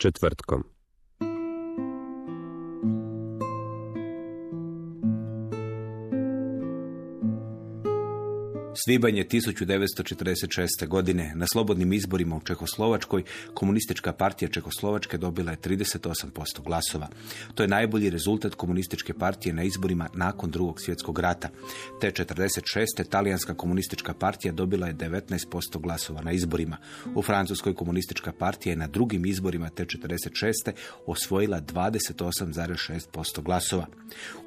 Četvrtkom. Svibanj je 1946. godine na slobodnim izborima u Čehoslovačkoj komunistička partija Čehoslovačke dobila je 38% glasova. To je najbolji rezultat komunističke partije na izborima nakon drugog svjetskog rata. Te 46. talijanska komunistička partija dobila je 19% glasova na izborima. U Francuskoj komunistička partija je na drugim izborima te 46. osvojila 28,6% glasova.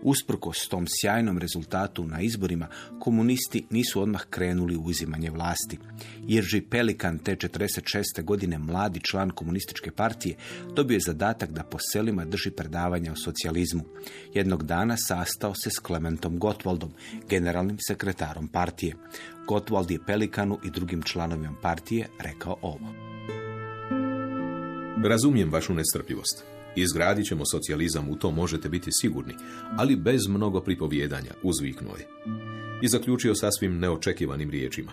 Usprkos tom sjajnom rezultatu na izborima, komunisti nisu odmah krenuli u uzimanje vlasti. Irži Pelikan te 46. godine mladi član komunističke partije dobio je zadatak da po selima drži predavanja o socijalizmu. Jednog dana sastao se s Klementom Gottwaldom, generalnim sekretarom partije. Gottwald je Pelikanu i drugim članovima partije rekao ovo. Razumijem vašu nestrpljivost. Izgradit ćemo socijalizam, u to možete biti sigurni, ali bez mnogo pripovjedanja, uzviknuo je. I zaključio sasvim neočekivanim riječima.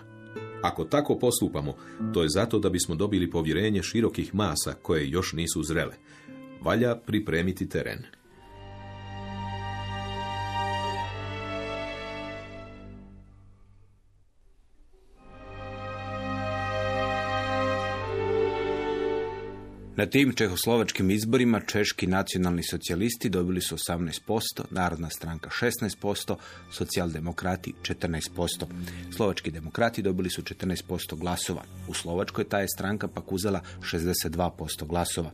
Ako tako postupamo, to je zato da bismo dobili povjerenje širokih masa koje još nisu zrele. Valja pripremiti teren. Na tim čehoslovačkim izborima češki nacionalni socijalisti dobili su 18%, Narodna stranka 16%, socijaldemokrati 14%. Slovački demokrati dobili su 14% glasova. U Slovačkoj ta je stranka pak uzela 62% glasova.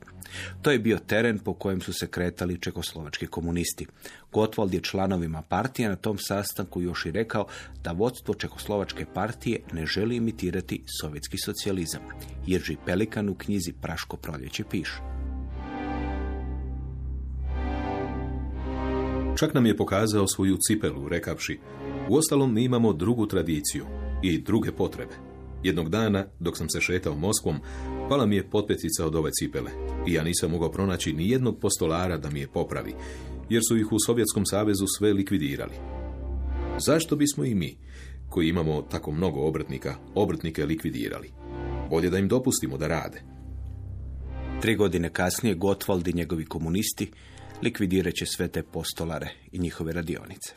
To je bio teren po kojem su se kretali čekoslovački komunisti. Gottwald je članovima partije na tom sastanku još i rekao da vodstvo Čekoslovačke partije ne želi imitirati sovjetski socijalizam. Jerži Pelikan u knjizi Praško proljeće piše. Čak nam je pokazao svoju cipelu, rekavši, uostalom mi imamo drugu tradiciju i druge potrebe. Jednog dana, dok sam se šetao Moskvom, pala mi je potpetica od ove cipele i ja nisam mogao pronaći ni jednog postolara da mi je popravi, jer su ih u Sovjetskom savezu sve likvidirali. Zašto bismo i mi, koji imamo tako mnogo obrtnika, obrtnike likvidirali? Bolje da im dopustimo da rade. Tri godine kasnije Gottwald i njegovi komunisti likvidirat će sve te postolare i njihove radionice.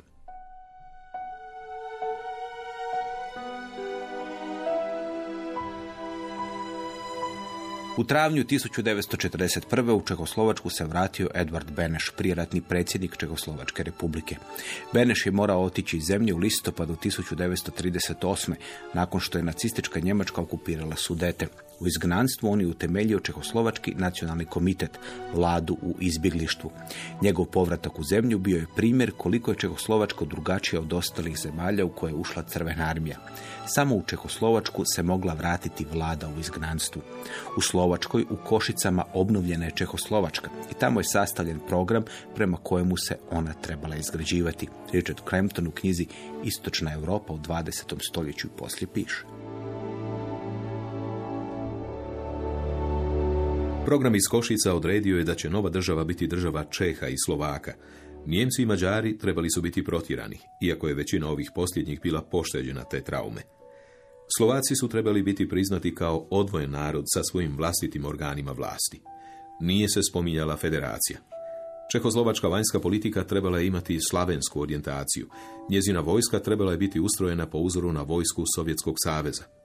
U travnju 1941. u Čehoslovačku se vratio Edvard Beneš, prijeratni predsjednik Čehoslovačke republike. Beneš je morao otići iz zemlje u listopadu 1938. nakon što je nacistička Njemačka okupirala Sudete. U izgnanstvu on je utemeljio Čehoslovački nacionalni komitet, vladu u izbjeglištvu. Njegov povratak u zemlju bio je primjer koliko je Čehoslovačko drugačije od ostalih zemalja u koje je ušla crvena armija. Samo u Čehoslovačku se mogla vratiti vlada u izgnanstvu. U Slovačkoj u Košicama obnovljena je Čehoslovačka i tamo je sastavljen program prema kojemu se ona trebala izgrađivati. Richard Crampton u knjizi Istočna Europa u 20. stoljeću i poslije piše. Program iz Košica odredio je da će nova država biti država Čeha i Slovaka. Nijemci i Mađari trebali su biti protjerani, iako je većina ovih posljednjih bila pošteđena te traume. Slovaci su trebali biti priznati kao odvojen narod sa svojim vlastitim organima vlasti. Nije se spominjala federacija. Čehoslovačka vanjska politika trebala je imati slavensku orijentaciju. Njezina vojska trebala je biti ustrojena po uzoru na vojsku Sovjetskog saveza.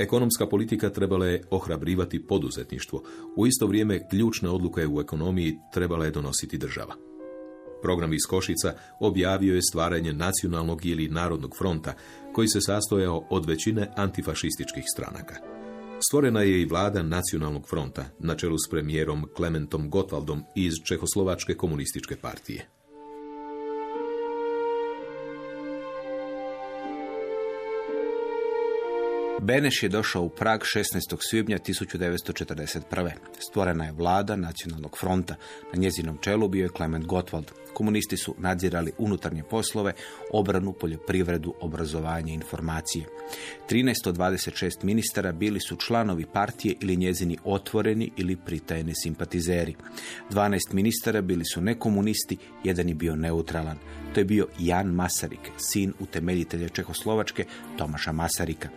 Ekonomska politika trebala je ohrabrivati poduzetništvo. U isto vrijeme ključne odluke u ekonomiji trebala je donositi država. Program iz Košica objavio je stvaranje nacionalnog ili narodnog fronta, koji se sastojao od većine antifašističkih stranaka. Stvorena je i vlada nacionalnog fronta, na čelu s premijerom Klementom Gotwaldom iz Čehoslovačke komunističke partije. Beneš je došao u Prag 16. svibnja 1941. Stvorena je vlada nacionalnog fronta. Na njezinom čelu bio je Klement Gottwald. Komunisti su nadzirali unutarnje poslove, obranu, poljoprivredu, obrazovanje i informacije. 13 od 26 ministara bili su članovi partije ili njezini otvoreni ili pritajeni simpatizeri. 12 ministara bili su nekomunisti, jedan je bio neutralan. To je bio Jan Masarik, sin utemeljitelja Čehoslovačke Tomaša Masarika.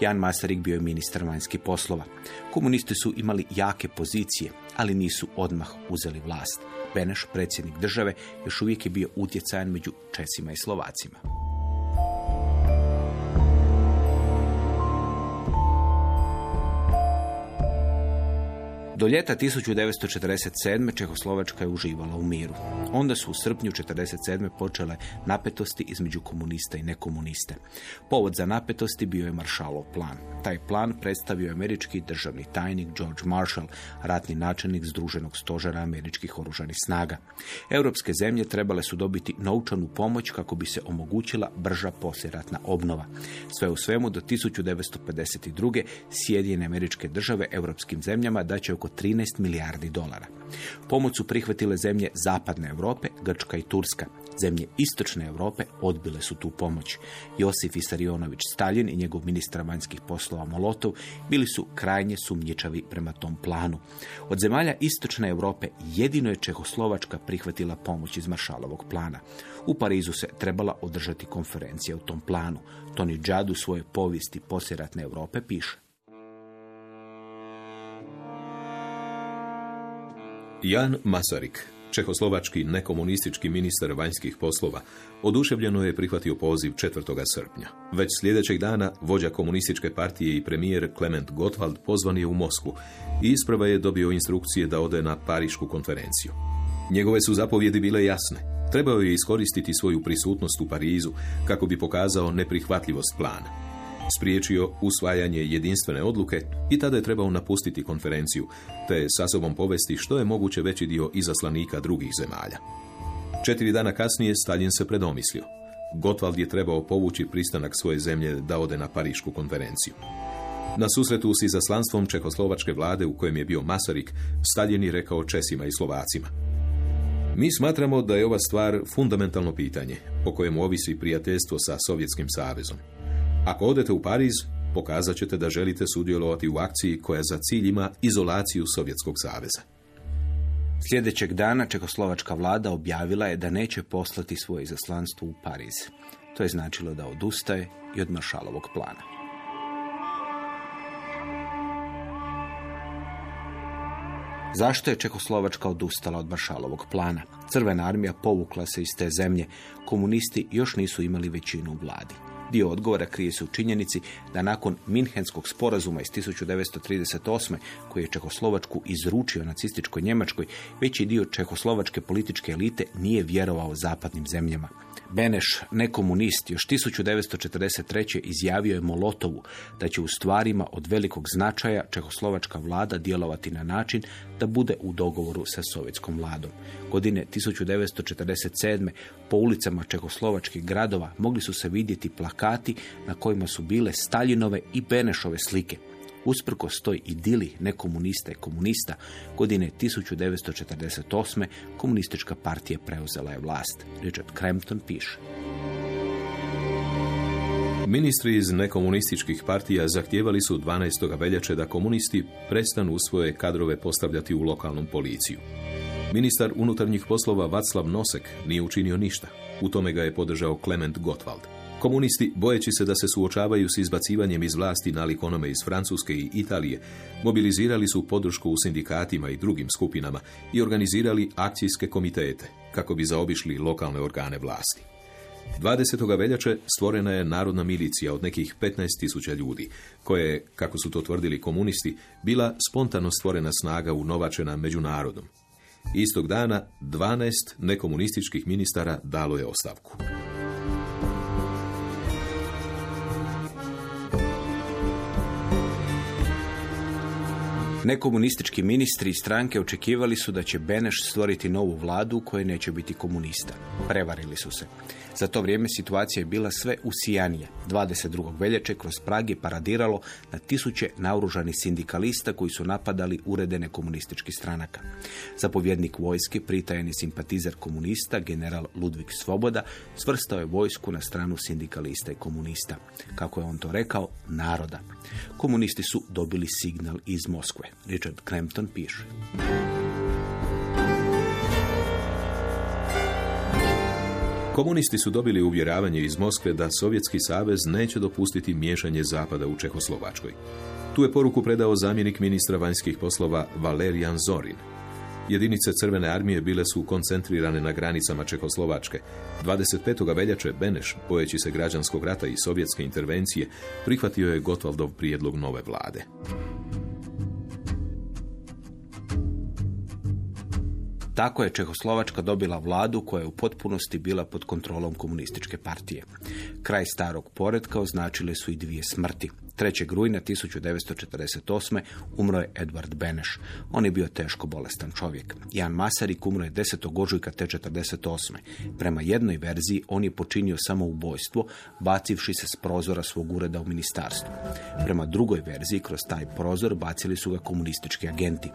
Jan Masarik bio je ministar vanjskih poslova. Komunisti su imali jake pozicije, ali nisu odmah uzeli vlast. Beneš, predsjednik države, još uvijek je bio utjecajan među Česima i Slovacima. Do ljeta 1947. Čehoslovačka je uživala u miru. Onda su u srpnju 1947. počele napetosti između komunista i nekomuniste. Povod za napetosti bio je Marshallov plan. Taj plan predstavio američki državni tajnik George Marshall, ratni načelnik Združenog stožera američkih oružanih snaga. Europske zemlje trebale su dobiti novčanu pomoć kako bi se omogućila brža posljeratna obnova. Sve u svemu do 1952. Sjedinjene američke države europskim zemljama daće oko 13 milijardi dolara. Pomoć su prihvatile zemlje Zapadne Europe, Grčka i Turska. Zemlje Istočne Europe odbile su tu pomoć. Josif Isarionović Stalin i njegov ministar vanjskih poslova Molotov bili su krajnje sumnjičavi prema tom planu. Od zemalja Istočne Europe jedino je Čehoslovačka prihvatila pomoć iz Maršalovog plana. U Parizu se trebala održati konferencija u tom planu. Toni Džad u svojoj povijesti posjeratne Europe piše. Jan Masarik, čehoslovački nekomunistički ministar vanjskih poslova, oduševljeno je prihvatio poziv 4. srpnja. Već sljedećeg dana vođa komunističke partije i premijer Klement Gottwald pozvan je u Moskvu i isprava je dobio instrukcije da ode na Parišku konferenciju. Njegove su zapovjedi bile jasne. Trebao je iskoristiti svoju prisutnost u Parizu kako bi pokazao neprihvatljivost plana spriječio usvajanje jedinstvene odluke i tada je trebao napustiti konferenciju, te sa sobom povesti što je moguće veći dio izaslanika drugih zemalja. Četiri dana kasnije Stalin se predomislio. Gotwald je trebao povući pristanak svoje zemlje da ode na Parišku konferenciju. Na susretu s izaslanstvom Čehoslovačke vlade u kojem je bio Masarik, Stalin je rekao Česima i Slovacima. Mi smatramo da je ova stvar fundamentalno pitanje, po kojemu ovisi prijateljstvo sa Sovjetskim savezom. Ako odete u Pariz, pokazat ćete da želite sudjelovati u akciji koja za cilj ima izolaciju Sovjetskog saveza. Sljedećeg dana Čekoslovačka vlada objavila je da neće poslati svoje izaslanstvo u Pariz. To je značilo da odustaje i od Maršalovog plana. Zašto je Čekoslovačka odustala od Maršalovog plana? Crvena armija povukla se iz te zemlje. Komunisti još nisu imali većinu u vladi. Dio odgovora krije se u činjenici da nakon Minhenskog sporazuma iz 1938. koji je Čehoslovačku izručio nacističkoj Njemačkoj, veći dio čehoslovačke političke elite nije vjerovao zapadnim zemljama. Beneš, nekomunist, još 1943. izjavio je Molotovu da će u stvarima od velikog značaja čehoslovačka vlada djelovati na način da bude u dogovoru sa sovjetskom vladom. Godine 1947. po ulicama čehoslovačkih gradova mogli su se vidjeti plakati na kojima su bile Staljinove i Benešove slike. Usprkos toj idili nekomunista i komunista, godine 1948. komunistička partija preuzela je vlast. Richard Crampton piše. Ministri iz nekomunističkih partija zahtijevali su 12. veljače da komunisti prestanu svoje kadrove postavljati u lokalnom policiju. Ministar unutarnjih poslova Vaclav Nosek nije učinio ništa. U tome ga je podržao Klement Gottwald. Komunisti, bojeći se da se suočavaju s izbacivanjem iz vlasti nalik onome iz Francuske i Italije, mobilizirali su podršku u sindikatima i drugim skupinama i organizirali akcijske komitete kako bi zaobišli lokalne organe vlasti. 20. veljače stvorena je narodna milicija od nekih 15.000 ljudi, koje je, kako su to tvrdili komunisti, bila spontano stvorena snaga unovačena međunarodom. Istog dana 12 nekomunističkih ministara dalo je ostavku. Nekomunistički ministri i stranke očekivali su da će Beneš stvoriti novu vladu u kojoj neće biti komunista. Prevarili su se. Za to vrijeme situacija je bila sve usijanija. 22. veljače kroz Prag je paradiralo na tisuće naoružanih sindikalista koji su napadali uredene komunističkih stranaka. Zapovjednik vojske, pritajeni simpatizer komunista, general Ludvig Svoboda, svrstao je vojsku na stranu sindikalista i komunista. Kako je on to rekao, naroda. Komunisti su dobili signal iz Moskve. Richard Crampton piše. Komunisti su dobili uvjeravanje iz Moskve da Sovjetski savez neće dopustiti miješanje Zapada u Čehoslovačkoj. Tu je poruku predao zamjenik ministra vanjskih poslova Valerijan Zorin. Jedinice Crvene armije bile su koncentrirane na granicama Čehoslovačke. 25. veljače Beneš, bojeći se građanskog rata i sovjetske intervencije, prihvatio je Gotvaldov prijedlog nove vlade. Tako je Čehoslovačka dobila vladu koja je u potpunosti bila pod kontrolom komunističke partije. Kraj starog poredka označile su i dvije smrti. 3. rujna 1948. umro je Edward Beneš. On je bio teško bolestan čovjek. Jan Masarik umro je 10. ožujka te 48. Prema jednoj verziji on je počinio samoubojstvo bacivši se s prozora svog ureda u ministarstvu. Prema drugoj verziji kroz taj prozor bacili su ga komunistički agenti.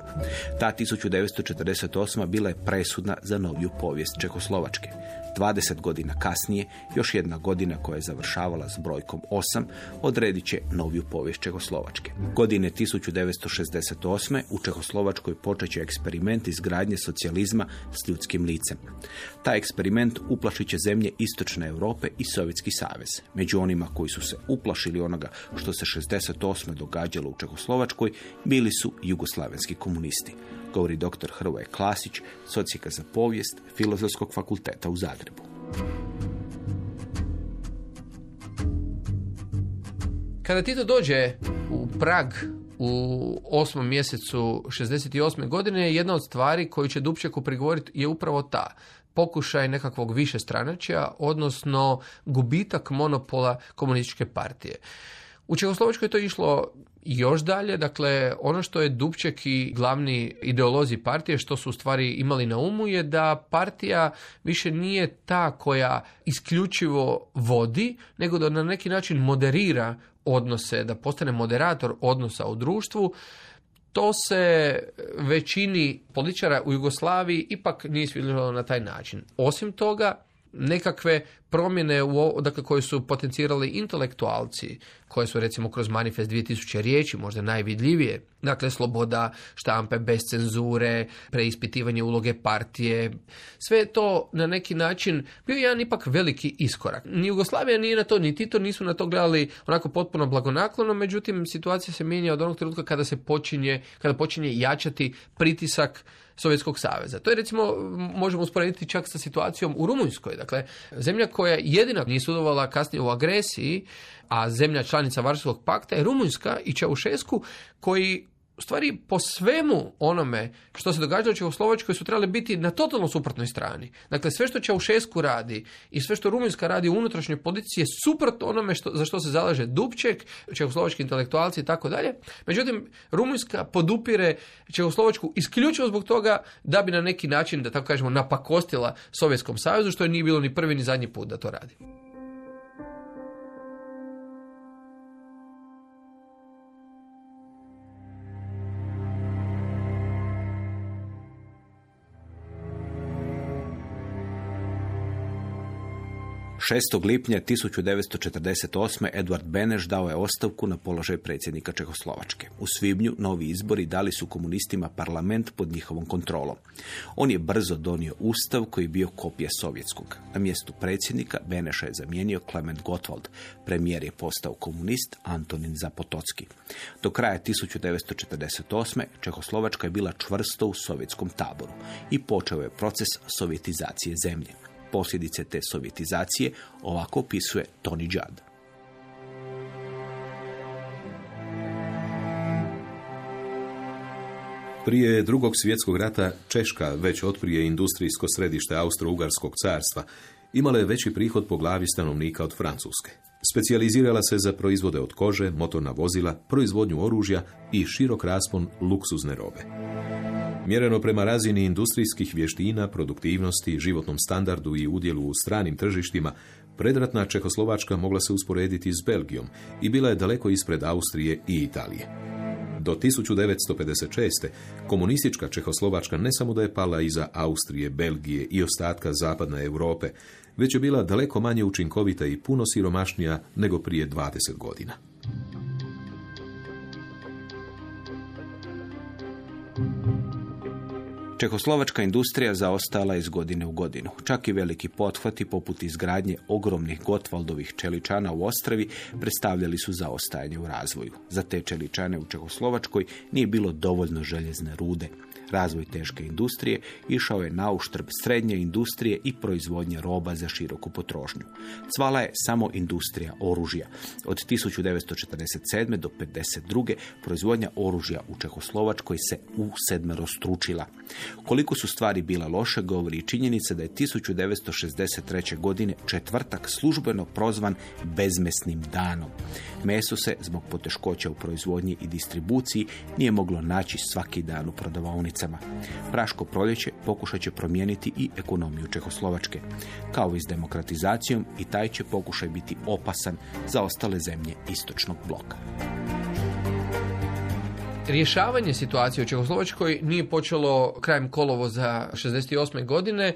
Ta 1948. bila je presudna za noviju povijest Čekoslovačke. 20 godina kasnije, još jedna godina koja je završavala s brojkom 8, odredit će noviju povijest Čehoslovačke. Godine 1968. u Čehoslovačkoj počeće eksperiment izgradnje socijalizma s ljudskim licem. Taj eksperiment uplašit će zemlje Istočne Europe i Sovjetski savez. Među onima koji su se uplašili onoga što se 68. događalo u Čehoslovačkoj bili su jugoslavenski komunisti govori dr. Hrvoje Klasić, socijaka za povijest Filozofskog fakulteta u Zagrebu. Kada Tito dođe u Prag u osmom mjesecu 68. godine, jedna od stvari koju će Dubčeku prigovoriti je upravo ta pokušaj nekakvog više stranačja, odnosno gubitak monopola komunističke partije. U Čehoslovačkoj je to išlo još dalje, dakle, ono što je Dubček i glavni ideolozi partije, što su u stvari imali na umu, je da partija više nije ta koja isključivo vodi, nego da na neki način moderira odnose, da postane moderator odnosa u društvu, to se većini političara u Jugoslaviji ipak nije svidjelo na taj način. Osim toga, nekakve promjene u, dakle, koje su potencirali intelektualci, koje su recimo kroz manifest 2000 riječi, možda najvidljivije, dakle sloboda štampe bez cenzure, preispitivanje uloge partije, sve je to na neki način bio jedan ipak veliki iskorak. Ni Jugoslavija nije na to, ni Tito nisu na to gledali onako potpuno blagonaklono, međutim situacija se mijenja od onog trenutka kada se počinje, kada počinje jačati pritisak Sovjetskog saveza. To je recimo, možemo usporediti čak sa situacijom u Rumunjskoj. Dakle, zemlja koja jedina nije sudovala kasnije u agresiji, a zemlja članica Varšavskog pakta je Rumunjska i Čaušesku koji u stvari po svemu onome što se događalo u Čehoslovačkoj su trebali biti na totalno suprotnoj strani. Dakle, sve što Čaušesku radi i sve što Rumunjska radi u unutrašnjoj politici je suprotno onome što, za što se zalaže Dubček, čehoslovački intelektualci i tako dalje. Međutim, Rumunjska podupire Čehoslovačku isključivo zbog toga da bi na neki način, da tako kažemo, napakostila Sovjetskom savezu, što je nije bilo ni prvi ni zadnji put da to radi. 6. lipnja 1948. Edward Beneš dao je ostavku na položaj predsjednika Čehoslovačke. U svibnju novi izbori dali su komunistima parlament pod njihovom kontrolom. On je brzo donio ustav koji je bio kopija sovjetskog. Na mjestu predsjednika Beneša je zamijenio Klement Gottwald. Premijer je postao komunist Antonin Zapotocki. Do kraja 1948. Čehoslovačka je bila čvrsto u sovjetskom taboru i počeo je proces sovjetizacije zemlje. Posljedice te sovjetizacije ovako opisuje Tony Judd. Prije drugog svjetskog rata Češka, već otprije industrijsko središte Austro-Ugarskog carstva, imala je veći prihod po glavi stanovnika od Francuske. Specijalizirala se za proizvode od kože, motorna vozila, proizvodnju oružja i širok raspon luksuzne robe. Mjereno prema razini industrijskih vještina, produktivnosti, životnom standardu i udjelu u stranim tržištima, predratna Čehoslovačka mogla se usporediti s Belgijom i bila je daleko ispred Austrije i Italije. Do 1956. komunistička Čehoslovačka ne samo da je pala iza Austrije, Belgije i ostatka zapadne Europe, već je bila daleko manje učinkovita i puno siromašnija nego prije 20 godina. Čehoslovačka industrija zaostala iz godine u godinu. Čak i veliki pothvati poput izgradnje ogromnih Gotwaldovih čeličana u Ostravi predstavljali su zaostajanje u razvoju. Za te čeličane u Čehoslovačkoj nije bilo dovoljno željezne rude. Razvoj teške industrije išao je na uštrb srednje industrije i proizvodnje roba za široku potrošnju. Cvala je samo industrija oružja. Od 1947. do 1952. proizvodnja oružja u Čehoslovačkoj se u stručila. Koliko su stvari bile loše, govori i činjenica da je 1963. godine četvrtak službeno prozvan bezmesnim danom. Meso se, zbog poteškoća u proizvodnji i distribuciji, nije moglo naći svaki dan u prodavaonicama. Praško proljeće pokušat će promijeniti i ekonomiju Čehoslovačke. Kao i s demokratizacijom, i taj će pokušaj biti opasan za ostale zemlje istočnog bloka. Rješavanje situacije u Čehoslovačkoj nije počelo krajem kolovoza 68. godine.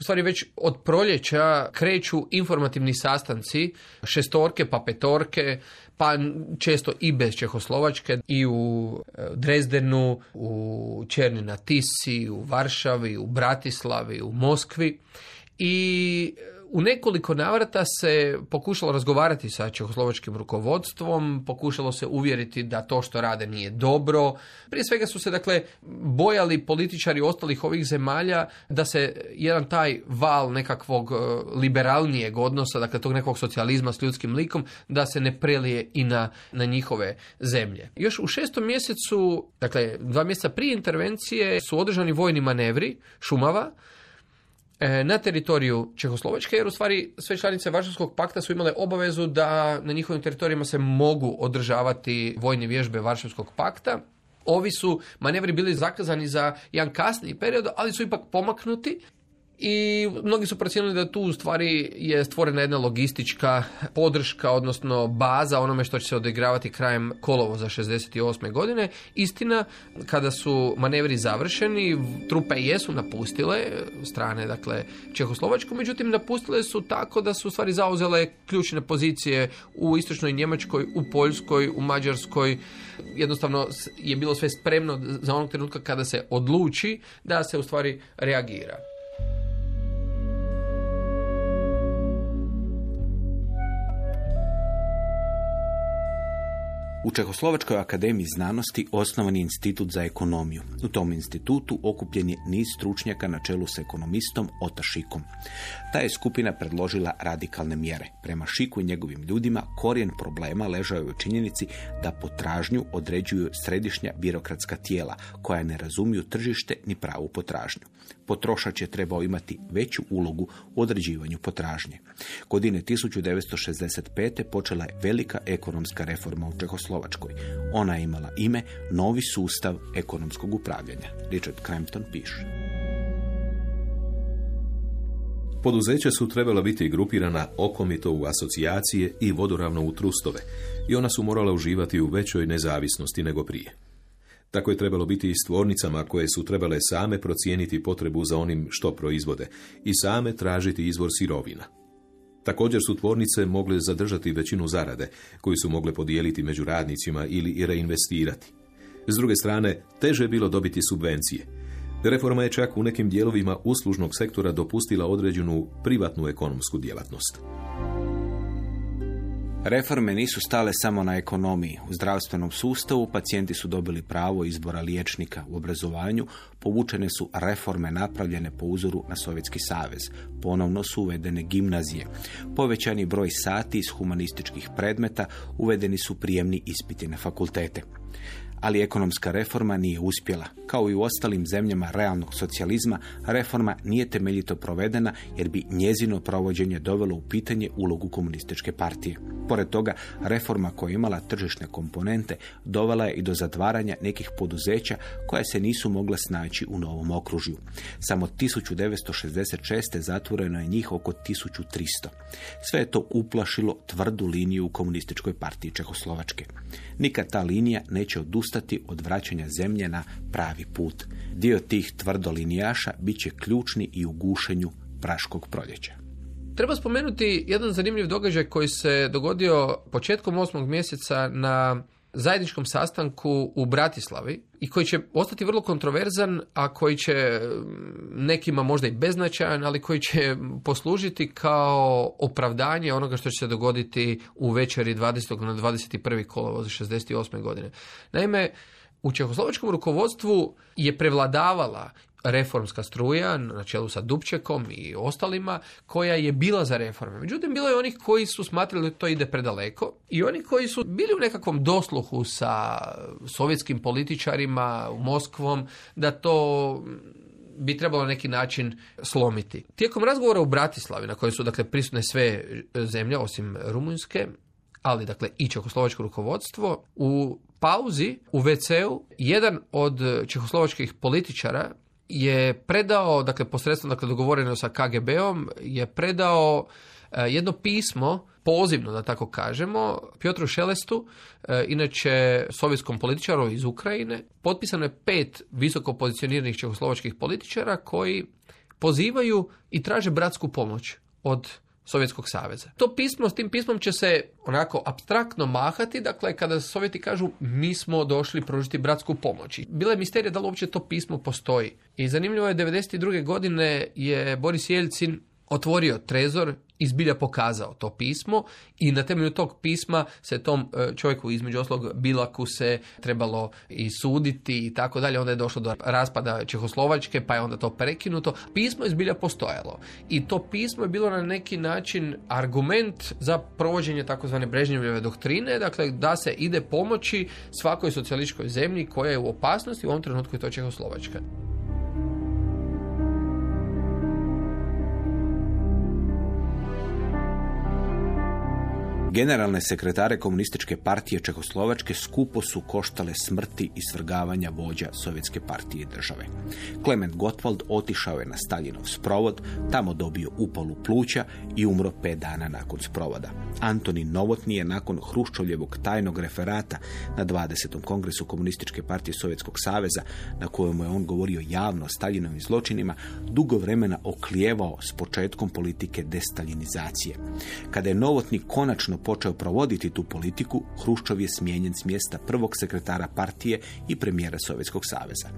U stvari već od proljeća kreću informativni sastanci, šestorke pa petorke, pa često i bez Čehoslovačke, i u e, Drezdenu, u Černi na Tisi, u Varšavi, u Bratislavi, u Moskvi. I u nekoliko navrata se pokušalo razgovarati sa čehoslovačkim rukovodstvom, pokušalo se uvjeriti da to što rade nije dobro. Prije svega su se dakle bojali političari ostalih ovih zemalja da se jedan taj val nekakvog e, liberalnijeg odnosa, dakle tog nekog socijalizma s ljudskim likom, da se ne prelije i na, na njihove zemlje. Još u šestom mjesecu, dakle dva mjeseca prije intervencije su održani vojni manevri Šumava, na teritoriju Čehoslovačke, jer u stvari sve članice Varšavskog pakta su imale obavezu da na njihovim teritorijima se mogu održavati vojne vježbe Varšavskog pakta. Ovi su manevri bili zakazani za jedan kasniji period, ali su ipak pomaknuti i mnogi su procijenili da tu u stvari je stvorena jedna logistička podrška, odnosno baza onome što će se odigravati krajem kolovo za 68. godine. Istina, kada su manevri završeni, trupe jesu napustile strane, dakle, Čehoslovačku, međutim, napustile su tako da su u stvari zauzele ključne pozicije u istočnoj Njemačkoj, u Poljskoj, u Mađarskoj. Jednostavno je bilo sve spremno za onog trenutka kada se odluči da se u stvari reagira. U Čehoslovačkoj akademiji znanosti osnovan je institut za ekonomiju. U tom institutu okupljen je niz stručnjaka na čelu s ekonomistom Ota Šikom. Ta je skupina predložila radikalne mjere. Prema Šiku i njegovim ljudima korijen problema ležao je u činjenici da potražnju određuju središnja birokratska tijela koja ne razumiju tržište ni pravu potražnju. Potrošač je trebao imati veću ulogu u određivanju potražnje. Godine 1965. počela je velika ekonomska reforma u Čehoslovačkoj. Ona je imala ime Novi sustav ekonomskog upravljanja. Richard Crampton piše. Poduzeća su trebala biti grupirana okomito u asocijacije i vodoravno u trustove i ona su morala uživati u većoj nezavisnosti nego prije. Tako je trebalo biti i s tvornicama koje su trebale same procijeniti potrebu za onim što proizvode i same tražiti izvor sirovina. Također su tvornice mogle zadržati većinu zarade koju su mogle podijeliti među radnicima ili reinvestirati. S druge strane, teže je bilo dobiti subvencije. Reforma je čak u nekim dijelovima uslužnog sektora dopustila određenu privatnu ekonomsku djelatnost. Reforme nisu stale samo na ekonomiji. U zdravstvenom sustavu pacijenti su dobili pravo izbora liječnika. U obrazovanju povučene su reforme napravljene po uzoru na Sovjetski savez. Ponovno su uvedene gimnazije. Povećani broj sati iz humanističkih predmeta uvedeni su prijemni ispiti na fakultete. Ali ekonomska reforma nije uspjela. Kao i u ostalim zemljama realnog socijalizma, reforma nije temeljito provedena jer bi njezino provođenje dovelo u pitanje ulogu komunističke partije. Pored toga, reforma koja je imala tržišne komponente dovela je i do zatvaranja nekih poduzeća koja se nisu mogla snaći u novom okružju. Samo 1966. zatvoreno je njih oko 1300. Sve je to uplašilo tvrdu liniju u komunističkoj partiji Čehoslovačke. Nikad ta linija neće odustati od vraćanja zemlje na pravi put. Dio tih tvrdolinijaša bit će ključni i u gušenju Praškog proljeća. Treba spomenuti jedan zanimljiv događaj koji se dogodio početkom osmog mjeseca na zajedničkom sastanku u Bratislavi i koji će ostati vrlo kontroverzan, a koji će mm, nekima možda i beznačajan, ali koji će poslužiti kao opravdanje onoga što će se dogoditi u večeri 20. na 21. kolovoz 68. godine. Naime, u čehoslovačkom rukovodstvu je prevladavala reformska struja na čelu sa Dubčekom i ostalima koja je bila za reforme. Međutim, bilo je onih koji su smatrali da to ide predaleko i oni koji su bili u nekakvom dosluhu sa sovjetskim političarima u Moskvom da to bi trebalo na neki način slomiti. Tijekom razgovora u Bratislavi, na kojoj su dakle prisutne sve zemlje osim Rumunjske, ali dakle i čehoslovačko rukovodstvo, u pauzi u WC-u jedan od čehoslovačkih političara je predao, dakle posredstvom dakle dogovoreno sa KGB-om, je predao e, jedno pismo, pozivno da tako kažemo, Piotru Šelestu, e, inače sovjetskom političaru iz Ukrajine. Potpisano je pet visoko pozicioniranih čehoslovačkih političara koji pozivaju i traže bratsku pomoć od Sovjetskog saveza. To pismo, s tim pismom će se onako abstraktno mahati, dakle kada Sovjeti kažu mi smo došli pružiti bratsku pomoć. Bila je misterija da li uopće to pismo postoji. I zanimljivo je, 92. godine je Boris Jelcin otvorio trezor i zbilja pokazao to pismo i na temelju tog pisma se tom e, čovjeku između oslog Bilaku se trebalo i suditi i tako dalje. Onda je došlo do raspada Čehoslovačke pa je onda to prekinuto. Pismo je zbilja postojalo i to pismo je bilo na neki način argument za provođenje takozvane Brežnjevljeve doktrine, dakle da se ide pomoći svakoj socijalističkoj zemlji koja je u opasnosti, u ovom trenutku je to Čehoslovačka. Generalne sekretare komunističke partije Čehoslovačke skupo su koštale smrti i svrgavanja vođa Sovjetske partije države. Klement Gottwald otišao je na Staljinov sprovod, tamo dobio upalu pluća i umro pet dana nakon sprovoda. Antonin Novotni je nakon Hruščovljevog tajnog referata na 20. kongresu komunističke partije Sovjetskog saveza, na kojemu je on govorio javno o Staljinovim zločinima, dugo vremena oklijevao s početkom politike destaljinizacije. Kada je Novotni konačno počeo provoditi tu politiku, Hruščov je smijenjen s mjesta prvog sekretara partije i premijera Sovjetskog saveza.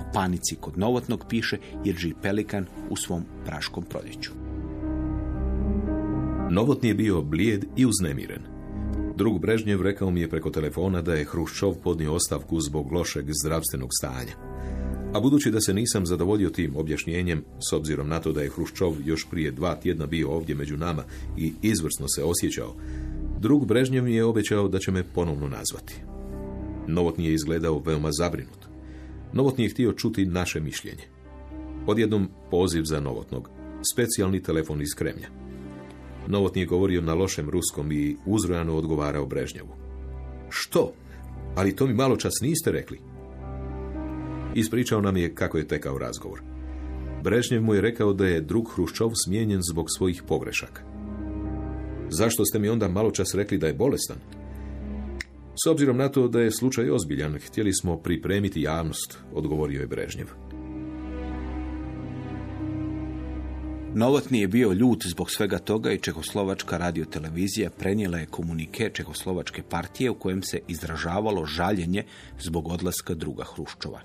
U panici kod Novotnog piše Jerži Pelikan u svom praškom proljeću. Novotni je bio blijed i uznemiren. Drug Brežnjev rekao mi je preko telefona da je Hruščov podnio ostavku zbog lošeg zdravstvenog stanja. A budući da se nisam zadovoljio tim objašnjenjem, s obzirom na to da je Hruščov još prije dva tjedna bio ovdje među nama i izvrsno se osjećao, drug Brežnjev mi je obećao da će me ponovno nazvati. Novotni je izgledao veoma zabrinut. Novotni je htio čuti naše mišljenje. Odjednom poziv za Novotnog, specijalni telefon iz Kremlja. Novotni je govorio na lošem ruskom i uzrojano odgovarao Brežnjevu. Što? Ali to mi malo čas niste rekli. Ispričao nam je kako je tekao razgovor. Brežnjev mu je rekao da je drug Hruščov smijenjen zbog svojih pogrešaka. Zašto ste mi onda malo čas rekli da je bolestan? S obzirom na to da je slučaj ozbiljan, htjeli smo pripremiti javnost, odgovorio je Brežnjev. Novotni je bio ljut zbog svega toga i Čehoslovačka radiotelevizija prenijela je komunike Čehoslovačke partije u kojem se izražavalo žaljenje zbog odlaska druga Hruščova.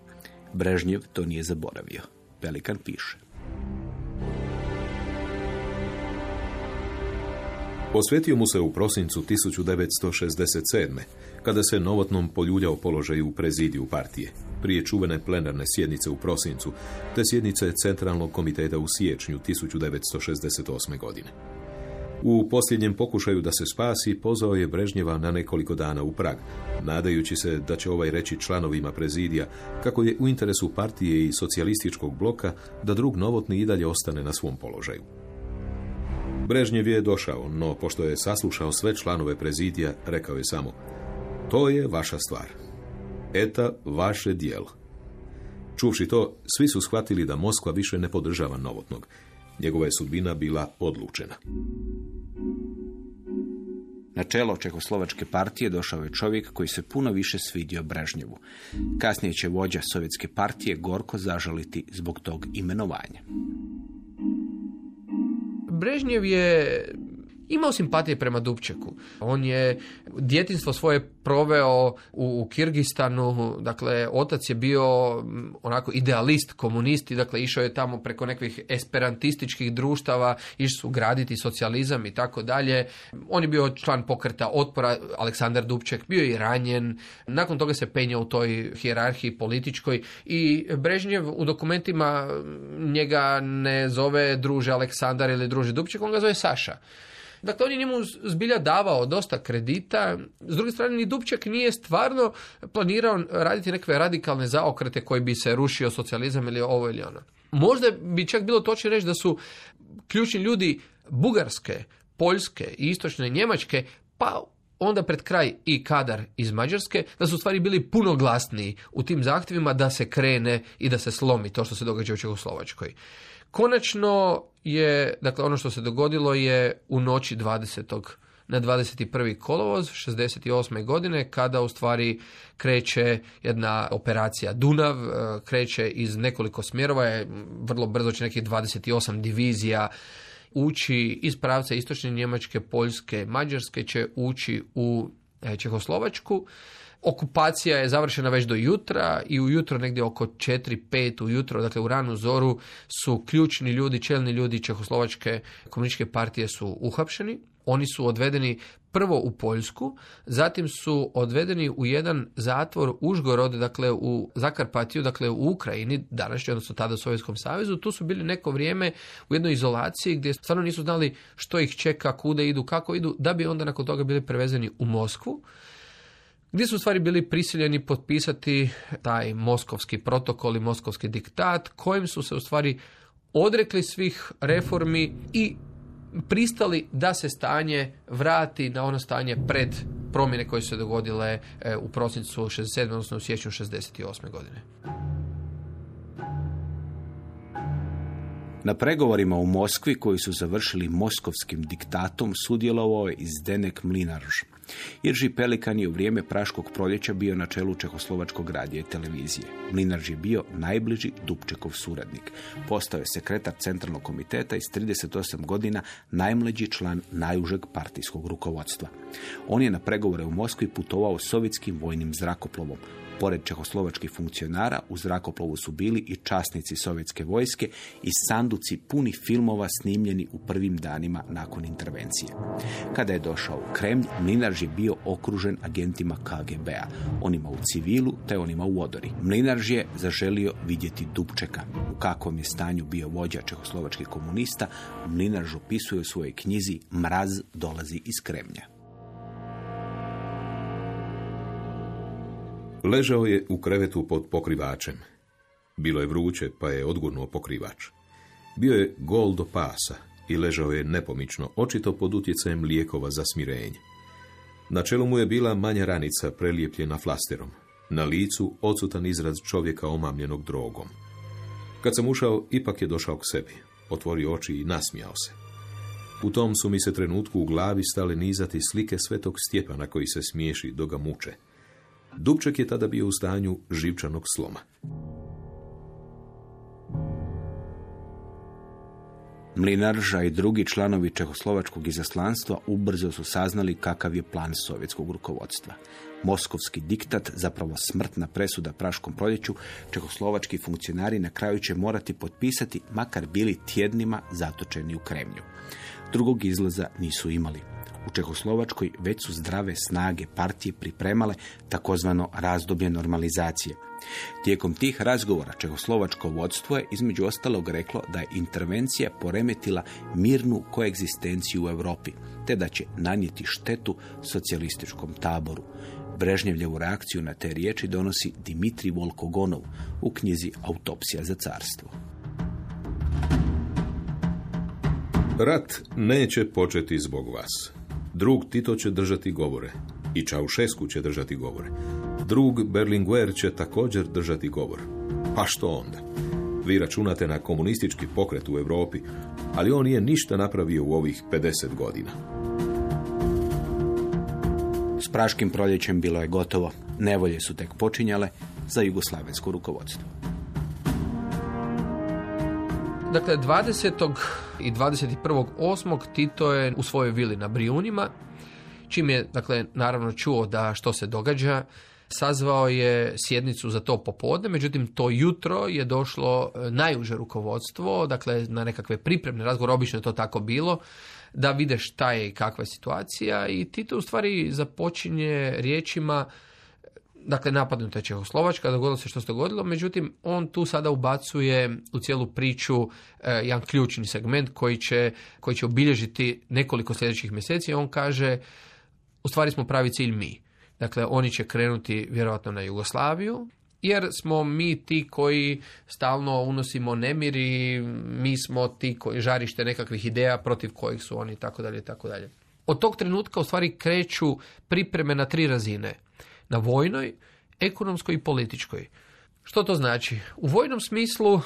Brežnjev to nije zaboravio. Pelikan piše. Posvetio mu se u prosincu 1967. kada se novotnom poljuljao položaj u prezidiju partije, prije čuvene plenarne sjednice u prosincu, te sjednice Centralnog komiteta u siječnju 1968. godine. U posljednjem pokušaju da se spasi, pozvao je Brežnjeva na nekoliko dana u Prag, nadajući se da će ovaj reći članovima prezidija kako je u interesu partije i socijalističkog bloka da drug novotni i dalje ostane na svom položaju. Brežnjev je došao, no pošto je saslušao sve članove prezidija, rekao je samo To je vaša stvar. Eta vaše dijelo. Čuvši to, svi su shvatili da Moskva više ne podržava novotnog. Njegova je sudbina bila odlučena. Na čelo Čehoslovačke partije došao je čovjek koji se puno više svidio Brežnjevu. Kasnije će vođa Sovjetske partije gorko zažaliti zbog tog imenovanja. Brežnjev je imao simpatije prema Dubčeku. On je djetinstvo svoje proveo u, u Kirgistanu, dakle otac je bio onako idealist, komunist i dakle išao je tamo preko nekih esperantističkih društava, išli su graditi socijalizam i tako dalje. On je bio član pokreta otpora, Aleksandar Dubček, bio je ranjen, nakon toga se penjao u toj hijerarhiji političkoj i Brežnjev u dokumentima njega ne zove druže Aleksandar ili druže Dubček, on ga zove Saša. Dakle, on je njemu zbilja davao dosta kredita. S druge strane, ni Dubček nije stvarno planirao raditi neke radikalne zaokrete koji bi se rušio socijalizam ili ovo ili ono. Možda bi čak bilo točno reći da su ključni ljudi Bugarske, Poljske i istočne Njemačke, pa onda pred kraj i kadar iz Mađarske, da su stvari bili puno glasniji u tim zahtjevima da se krene i da se slomi to što se događa u Čehoslovačkoj. Konačno je, dakle ono što se dogodilo je u noći 20. na 21. kolovoz 68. godine kada u stvari kreće jedna operacija Dunav, e, kreće iz nekoliko smjerova, je vrlo brzo će nekih 28 divizija ući iz pravca istočne Njemačke, Poljske, Mađarske će ući u e, Čehoslovačku. Okupacija je završena već do jutra i ujutro negdje oko 4-5 ujutro, dakle u ranu zoru su ključni ljudi, čelni ljudi Čehoslovačke komunističke partije su uhapšeni. Oni su odvedeni prvo u Poljsku, zatim su odvedeni u jedan zatvor Užgorod, dakle u Zakarpatiju, dakle u Ukrajini, današnji, odnosno tada u Sovjetskom savezu. Tu su bili neko vrijeme u jednoj izolaciji gdje stvarno nisu znali što ih čeka, kude idu, kako idu, da bi onda nakon toga bili prevezeni u Moskvu gdje su u stvari bili prisiljeni potpisati taj moskovski protokol i moskovski diktat kojim su se u stvari odrekli svih reformi i pristali da se stanje vrati na ono stanje pred promjene koje su se dogodile e, u prosincu 67. odnosno u siječnju 68. godine. Na pregovorima u Moskvi koji su završili moskovskim diktatom sudjelovao je Zdenek Mlinarž. Irži Pelikan je u vrijeme Praškog proljeća bio na čelu Čehoslovačkog radija i televizije. Mlinarž je bio najbliži Dubčekov suradnik. Postao je sekretar centralnog komiteta i s 38 godina najmlađi član najužeg partijskog rukovodstva. On je na pregovore u Moskvi putovao sovjetskim vojnim zrakoplovom. Pored čehoslovačkih funkcionara u zrakoplovu su bili i časnici sovjetske vojske i sanduci puni filmova snimljeni u prvim danima nakon intervencije. Kada je došao u Kremlj, Mlinarž je bio okružen agentima KGB-a, onima u civilu te onima u odori. Mlinarž je zaželio vidjeti Dubčeka. U kakvom je stanju bio vođa čehoslovačkih komunista, Mlinarž opisuje u svojoj knjizi Mraz dolazi iz Kremlja. Ležao je u krevetu pod pokrivačem. Bilo je vruće, pa je odgurnuo pokrivač. Bio je gol do pasa i ležao je nepomično, očito pod utjecajem lijekova za smirenje. Na čelu mu je bila manja ranica prelijepljena flasterom. Na licu odsutan izraz čovjeka omamljenog drogom. Kad sam ušao, ipak je došao k sebi. Otvorio oči i nasmijao se. U tom su mi se trenutku u glavi stale nizati slike svetog Stjepana koji se smiješi do ga muče. Dubček je tada bio u stanju živčanog sloma. Mlinarža i drugi članovi Čehoslovačkog izaslanstva ubrzo su saznali kakav je plan sovjetskog rukovodstva. Moskovski diktat, zapravo smrtna presuda Praškom proljeću, čehoslovački funkcionari na kraju će morati potpisati, makar bili tjednima zatočeni u Kremlju. Drugog izlaza nisu imali. U Čehoslovačkoj već su zdrave snage partije pripremale takozvano razdoblje normalizacije. Tijekom tih razgovora Čehoslovačko vodstvo je između ostalog reklo da je intervencija poremetila mirnu koegzistenciju u Europi, te da će nanijeti štetu socijalističkom taboru. Brežnjevljevu reakciju na te riječi donosi Dimitri Volkogonov u knjizi Autopsija za carstvo. Rat neće početi zbog vas. Drug Tito će držati govore. I Čaušesku će držati govore. Drug Berlinguer će također držati govor. Pa što onda? Vi računate na komunistički pokret u Europi, ali on nije ništa napravio u ovih 50 godina. S praškim proljećem bilo je gotovo. Nevolje su tek počinjale za jugoslavensko rukovodstvo. Dakle, 20. i 21.8. Tito je u svojoj vili na Brijunima, čim je, dakle, naravno čuo da što se događa, sazvao je sjednicu za to popodne, međutim to jutro je došlo e, najuže rukovodstvo, dakle na nekakve pripremne razgovore, obično je to tako bilo, da vide šta je i kakva je situacija i Tito u stvari započinje riječima dakle napadnuta je Čehoslovačka, dogodilo se što se dogodilo, međutim on tu sada ubacuje u cijelu priču e, jedan ključni segment koji će, koji će obilježiti nekoliko sljedećih mjeseci. On kaže, u stvari smo pravi cilj mi. Dakle, oni će krenuti vjerojatno na Jugoslaviju, jer smo mi ti koji stalno unosimo nemir i mi smo ti koji žarište nekakvih ideja protiv kojih su oni tako dalje tako dalje. Od tog trenutka u stvari kreću pripreme na tri razine. Na vojnoj, ekonomskoj i političkoj. Što to znači? U vojnom smislu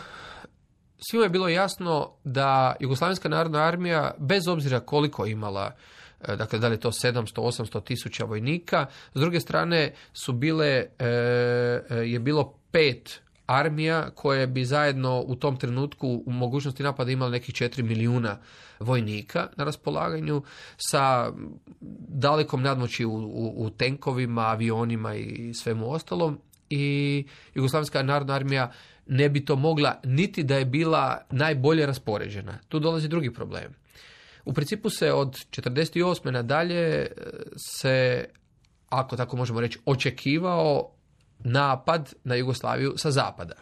svima je bilo jasno da Jugoslavenska narodna armija, bez obzira koliko imala E, dakle da li je to 700, 800 tisuća vojnika. S druge strane su bile, e, e, je bilo pet armija koje bi zajedno u tom trenutku u mogućnosti napada imali nekih 4 milijuna vojnika na raspolaganju sa dalekom nadmoći u, u, u tenkovima, avionima i svemu ostalom i Jugoslavijska narodna armija ne bi to mogla niti da je bila najbolje raspoređena. Tu dolazi drugi problem. U principu se od 48. nadalje e, se, ako tako možemo reći, očekivao napad na Jugoslaviju sa zapada.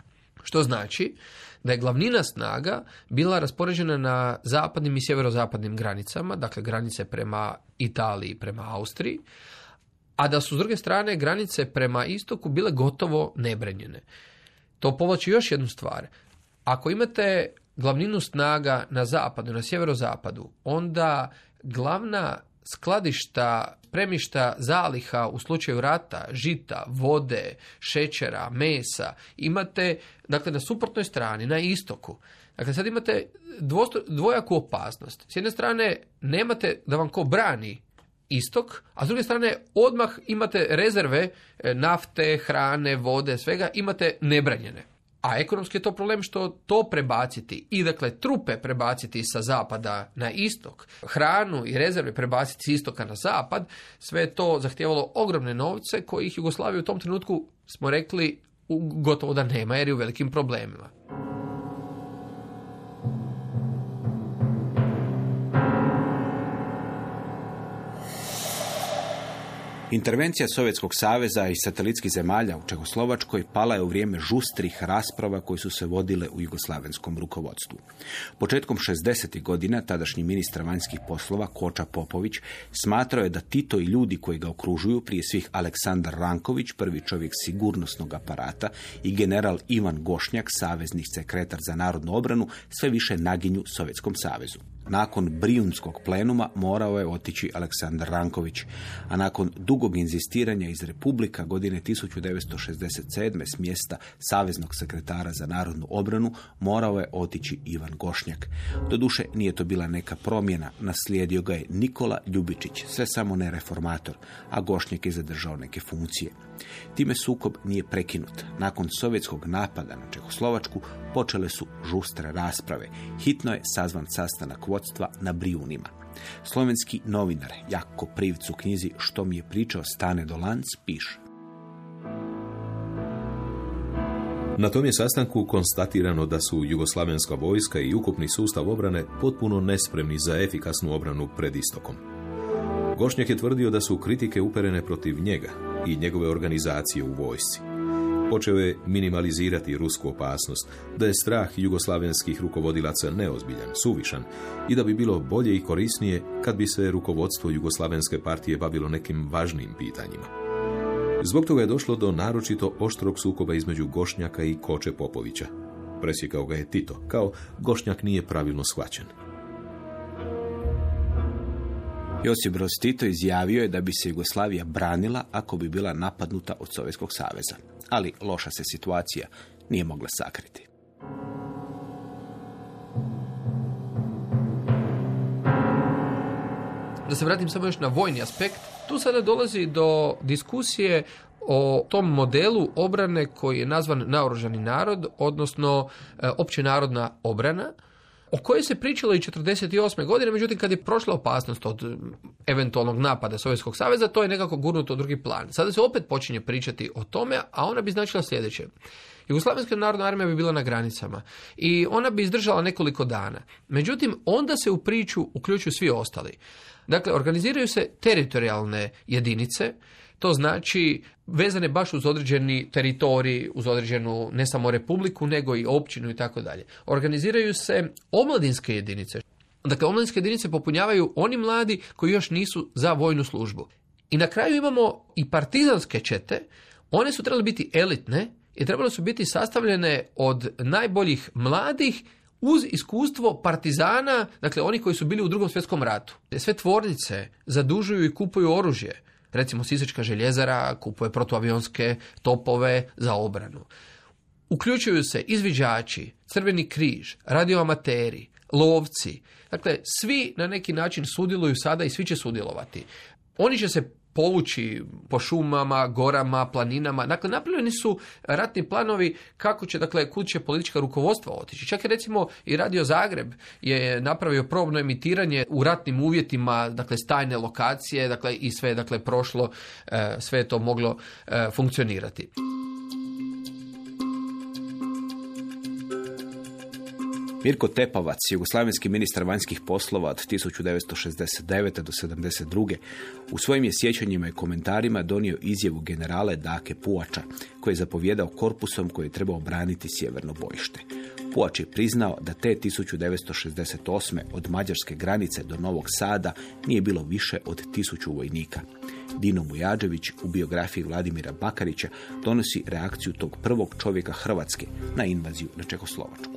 Što znači da je glavnina snaga bila raspoređena na zapadnim i sjeverozapadnim granicama, dakle granice prema Italiji i prema Austriji, a da su s druge strane granice prema istoku bile gotovo nebrenjene. To povlači još jednu stvar. Ako imate glavninu snaga na zapadu, na sjeverozapadu, onda glavna skladišta premišta zaliha u slučaju rata, žita, vode, šećera, mesa, imate dakle, na suprotnoj strani, na istoku. Dakle, sad imate dvosto, dvojaku opasnost. S jedne strane, nemate da vam ko brani istok, a s druge strane, odmah imate rezerve e, nafte, hrane, vode, svega, imate nebranjene. A ekonomski je to problem što to prebaciti i dakle trupe prebaciti sa zapada na istok, hranu i rezerve prebaciti s istoka na zapad, sve je to zahtijevalo ogromne novce kojih Jugoslavija u tom trenutku smo rekli gotovo da nema jer je u velikim problemima. Intervencija Sovjetskog saveza i satelitskih zemalja u Čehoslovačkoj pala je u vrijeme žustrih rasprava koji su se vodile u jugoslavenskom rukovodstvu. Početkom 60. godina tadašnji ministar vanjskih poslova Koča Popović smatrao je da Tito i ljudi koji ga okružuju, prije svih Aleksandar Ranković, prvi čovjek sigurnosnog aparata i general Ivan Gošnjak, savezni sekretar za narodnu obranu, sve više naginju Sovjetskom savezu. Nakon Brijunskog plenuma morao je otići Aleksandar Ranković, a nakon dugog inzistiranja iz Republika godine 1967. s mjesta Saveznog sekretara za narodnu obranu morao je otići Ivan Gošnjak. Doduše nije to bila neka promjena, naslijedio ga je Nikola Ljubičić, sve samo ne reformator, a Gošnjak je zadržao neke funkcije. Time sukob nije prekinut. Nakon sovjetskog napada na Čehoslovačku počele su žustre rasprave. Hitno je sazvan sastanak vodstva na Brijunima. Slovenski novinar Jako Privc u knjizi Što mi je pričao Stane Dolanc piše. Na tom je sastanku konstatirano da su jugoslavenska vojska i ukupni sustav obrane potpuno nespremni za efikasnu obranu pred istokom. Gošnjak je tvrdio da su kritike uperene protiv njega i njegove organizacije u vojsci. Počeo je minimalizirati rusku opasnost, da je strah jugoslavenskih rukovodilaca neozbiljan, suvišan i da bi bilo bolje i korisnije kad bi se rukovodstvo Jugoslavenske partije bavilo nekim važnim pitanjima. Zbog toga je došlo do naročito oštrog sukoba između Gošnjaka i Koče Popovića. Presjekao ga je Tito, kao Gošnjak nije pravilno shvaćen. Josip Broz Tito izjavio je da bi se Jugoslavija branila ako bi bila napadnuta od Sovjetskog saveza. Ali loša se situacija nije mogla sakriti. Da se vratim samo još na vojni aspekt, tu sada dolazi do diskusije o tom modelu obrane koji je nazvan naoružani narod, odnosno e, općenarodna obrana, o kojoj se pričalo i 48. godine, međutim kad je prošla opasnost od mm, eventualnog napada Sovjetskog saveza, to je nekako gurnuto u drugi plan. Sada se opet počinje pričati o tome, a ona bi značila sljedeće. Jugoslavenska narodna armija bi bila na granicama i ona bi izdržala nekoliko dana. Međutim, onda se u priču uključuju svi ostali. Dakle, organiziraju se teritorijalne jedinice, to znači vezane baš uz određeni teritorij, uz određenu ne samo republiku, nego i općinu i tako dalje. Organiziraju se omladinske jedinice. Dakle, omladinske jedinice popunjavaju oni mladi koji još nisu za vojnu službu. I na kraju imamo i partizanske čete. One su trebale biti elitne i trebale su biti sastavljene od najboljih mladih uz iskustvo partizana, dakle oni koji su bili u drugom svjetskom ratu. Sve tvornice zadužuju i kupuju oružje. Recimo Sisačka željezara kupuje protuavionske topove za obranu. Uključuju se izviđači, Crveni križ, radioamateri, lovci. Dakle, svi na neki način sudjeluju sada i svi će sudjelovati. Oni će se povući po šumama, gorama, planinama. Dakle, napravljeni su ratni planovi kako će, dakle, kud će politička rukovodstva otići. Čak je recimo i Radio Zagreb je napravio probno emitiranje u ratnim uvjetima, dakle, stajne lokacije, dakle, i sve je, dakle, prošlo, e, sve je to moglo e, funkcionirati. Mirko Tepavac, jugoslavenski ministar vanjskih poslova od 1969. do 72. u svojim je sjećanjima i komentarima donio izjavu generale Dake Puača, koji je zapovjedao korpusom koji je trebao braniti sjeverno bojište. Puač je priznao da te 1968. od mađarske granice do Novog Sada nije bilo više od tisuću vojnika. Dino Mujađević u biografiji Vladimira Bakarića donosi reakciju tog prvog čovjeka Hrvatske na invaziju na Čekoslovačku.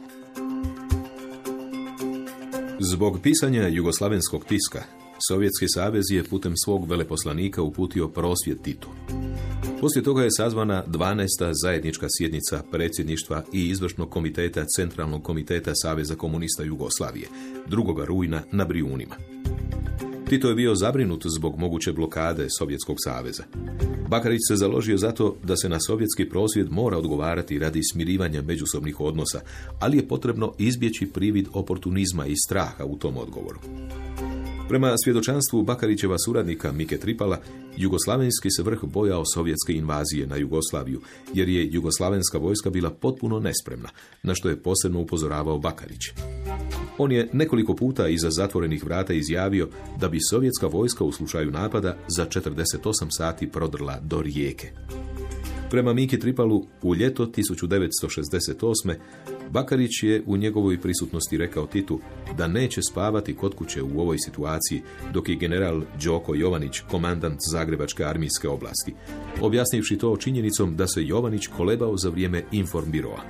Zbog pisanja jugoslavenskog tiska, Sovjetski savez je putem svog veleposlanika uputio prosvjed Titu. Poslije toga je sazvana 12. zajednička sjednica predsjedništva i izvršnog komiteta Centralnog komiteta Saveza komunista Jugoslavije 2. rujna na Brijunima. Tito je bio zabrinut zbog moguće blokade Sovjetskog saveza. Bakarić se založio zato da se na sovjetski prosvjed mora odgovarati radi smirivanja međusobnih odnosa, ali je potrebno izbjeći privid oportunizma i straha u tom odgovoru. Prema svjedočanstvu Bakarićeva suradnika Mike Tripala, jugoslavenski se vrh bojao sovjetske invazije na Jugoslaviju, jer je jugoslavenska vojska bila potpuno nespremna, na što je posebno upozoravao Bakarić. On je nekoliko puta iza zatvorenih vrata izjavio da bi sovjetska vojska u slučaju napada za 48 sati prodrla do rijeke. Prema Miki Tripalu, u ljeto 1968. Bakarić je u njegovoj prisutnosti rekao Titu da neće spavati kod kuće u ovoj situaciji dok je general Đoko Jovanić komandant Zagrebačke armijske oblasti, objasnivši to činjenicom da se Jovanić kolebao za vrijeme informbiroa.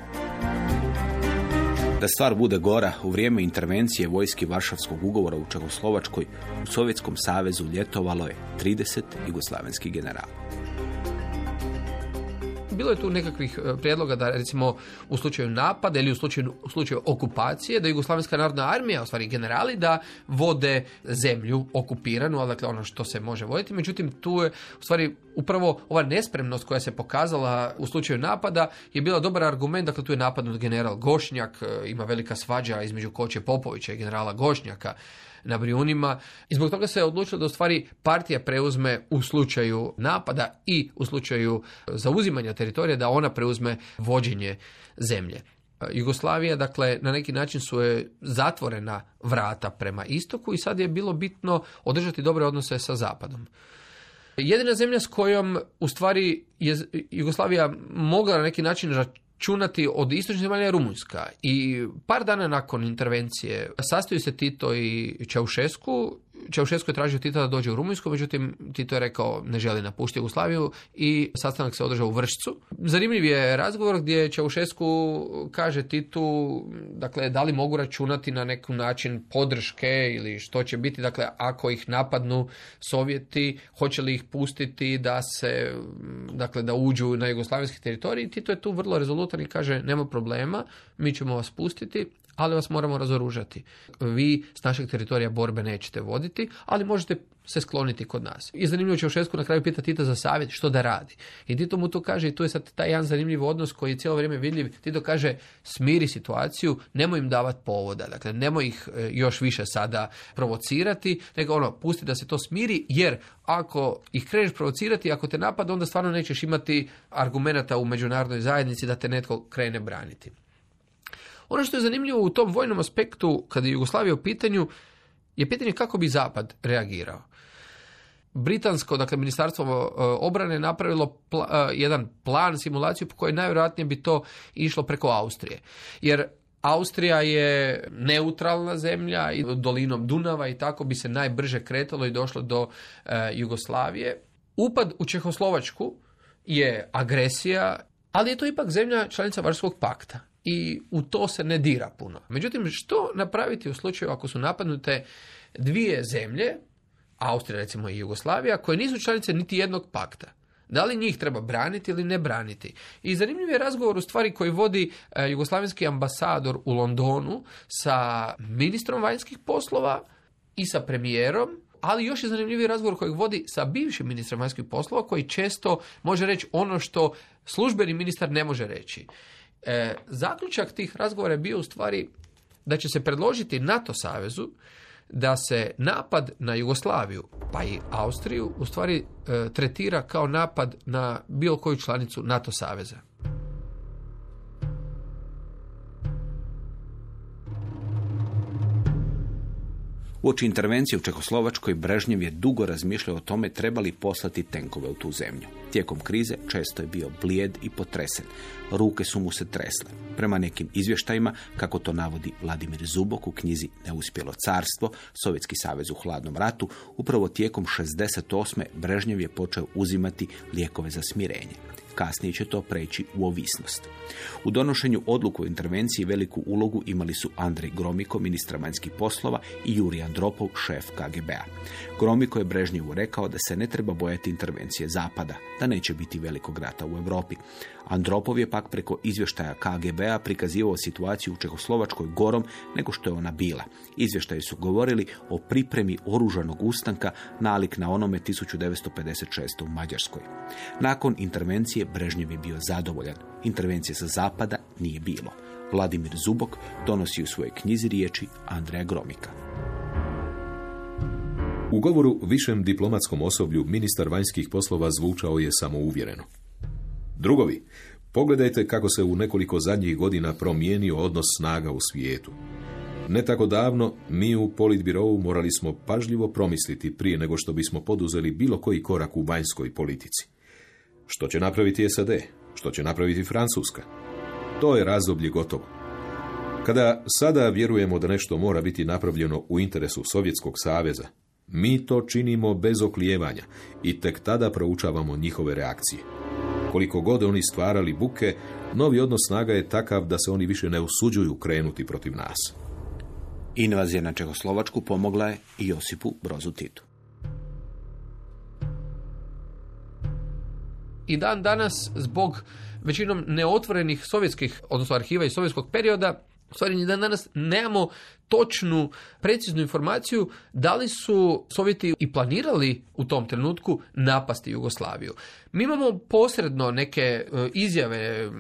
Da stvar bude gora, u vrijeme intervencije vojski Varšavskog ugovora u Čehoslovačkoj u Sovjetskom savezu ljetovalo je 30 jugoslavenskih generala bilo je tu nekakvih e, prijedloga da recimo u slučaju napada ili u slučaju, u slučaju okupacije da Jugoslavenska narodna armija, u stvari generali, da vode zemlju okupiranu, ali dakle ono što se može voditi. Međutim, tu je u stvari upravo ova nespremnost koja se pokazala u slučaju napada je bila dobar argument, dakle tu je napadnut general Gošnjak, e, ima velika svađa između Koče Popovića i generala Gošnjaka na Brijunima i zbog toga se odlučilo da u stvari partija preuzme u slučaju napada i u slučaju zauzimanja teritorija da ona preuzme vođenje zemlje. Jugoslavija, dakle, na neki način su je zatvorena vrata prema istoku i sad je bilo bitno održati dobre odnose sa zapadom. Jedina zemlja s kojom u stvari je Jugoslavija mogla na neki način računati od istočnih zemalja Rumunjska. I par dana nakon intervencije sastoji se Tito i Čaušesku Čaušesku je tražio Tita da dođe u Rumunjsku, međutim Tito je rekao ne želi napuštiti Jugoslaviju i sastanak se održao u Vršcu. Zanimljiv je razgovor gdje Čaušesku kaže Titu, dakle, da li mogu računati na neki način podrške ili što će biti, dakle, ako ih napadnu Sovjeti, hoće li ih pustiti da se, dakle, da uđu na jugoslavenski teritorij. Tito je tu vrlo rezolutan i kaže, nema problema, mi ćemo vas pustiti, ali vas moramo razoružati. Vi s našeg teritorija borbe nećete voditi, ali možete se skloniti kod nas. I zanimljivo će Šesku na kraju pita Tita za savjet što da radi. I Tito mu to kaže i tu je sad taj jedan zanimljiv odnos koji je cijelo vrijeme vidljiv. Tito kaže smiri situaciju, nemoj im davati povoda, dakle nemoj ih e, još više sada provocirati, nego ono, pusti da se to smiri, jer ako ih kreneš provocirati, ako te napad, onda stvarno nećeš imati argumenata u međunarodnoj zajednici da te netko krene braniti. Ono što je zanimljivo u tom vojnom aspektu, kada je Jugoslavija u pitanju, je pitanje kako bi Zapad reagirao. Britansko, dakle, ministarstvo e, obrane napravilo e, jedan plan, simulaciju po kojoj najvjerojatnije bi to išlo preko Austrije. Jer Austrija je neutralna zemlja i dolinom Dunava i tako bi se najbrže kretalo i došlo do e, Jugoslavije. Upad u Čehoslovačku je agresija, ali je to ipak zemlja članica Varskog pakta i u to se ne dira puno. Međutim, što napraviti u slučaju ako su napadnute dvije zemlje, Austrija recimo i Jugoslavija, koje nisu članice niti jednog pakta? Da li njih treba braniti ili ne braniti? I zanimljiv je razgovor u stvari koji vodi e, jugoslavenski ambasador u Londonu sa ministrom vanjskih poslova i sa premijerom, ali još je zanimljiviji razgovor kojeg vodi sa bivšim ministrom vanjskih poslova koji često može reći ono što službeni ministar ne može reći. E, zaključak tih razgovora je bio u stvari da će se predložiti NATO savezu da se napad na Jugoslaviju, pa i Austriju, u stvari e, tretira kao napad na bilo koju članicu NATO saveza. Uoči intervencije u Čehoslovačkoj Brežnjev je dugo razmišljao o tome trebali poslati tenkove u tu zemlju. Tijekom krize često je bio blijed i potresen. Ruke su mu se tresle. Prema nekim izvještajima, kako to navodi Vladimir Zubok u knjizi Neuspjelo carstvo, Sovjetski savez u hladnom ratu, upravo tijekom 68. Brežnjev je počeo uzimati lijekove za smirenje kasnije će to preći u ovisnost. U donošenju odluku o intervenciji veliku ulogu imali su Andrej Gromiko, ministra vanjskih poslova i Jurij Andropov, šef KGB-a. Gromiko je Brežnjevu rekao da se ne treba bojati intervencije Zapada, da neće biti velikog rata u Europi. Andropov je pak preko izvještaja KGB-a prikazivao situaciju u Čehoslovačkoj gorom nego što je ona bila. Izvještaji su govorili o pripremi oružanog ustanka nalik na onome 1956. u Mađarskoj. Nakon intervencije Brežnjev je bio zadovoljan. Intervencije sa zapada nije bilo. Vladimir Zubok donosi u svojoj knjizi riječi Andreja Gromika. U govoru višem diplomatskom osoblju ministar vanjskih poslova zvučao je samouvjereno. Drugovi, pogledajte kako se u nekoliko zadnjih godina promijenio odnos snaga u svijetu. Ne tako davno, mi u Politbirovu morali smo pažljivo promisliti prije nego što bismo poduzeli bilo koji korak u vanjskoj politici. Što će napraviti SAD? Što će napraviti Francuska? To je razdoblje gotovo. Kada sada vjerujemo da nešto mora biti napravljeno u interesu Sovjetskog saveza, mi to činimo bez oklijevanja i tek tada proučavamo njihove reakcije. Koliko god oni stvarali buke, novi odnos snaga je takav da se oni više ne usuđuju krenuti protiv nas. Invazija na Čehoslovačku pomogla je i Josipu Brozu Titu. I dan danas zbog većinom neotvorenih sovjetskih, odnosno arhiva iz sovjetskog perioda, u stvari ni dan danas nemamo točnu, preciznu informaciju da li su Sovjeti i planirali u tom trenutku napasti Jugoslaviju. Mi imamo posredno neke e, izjave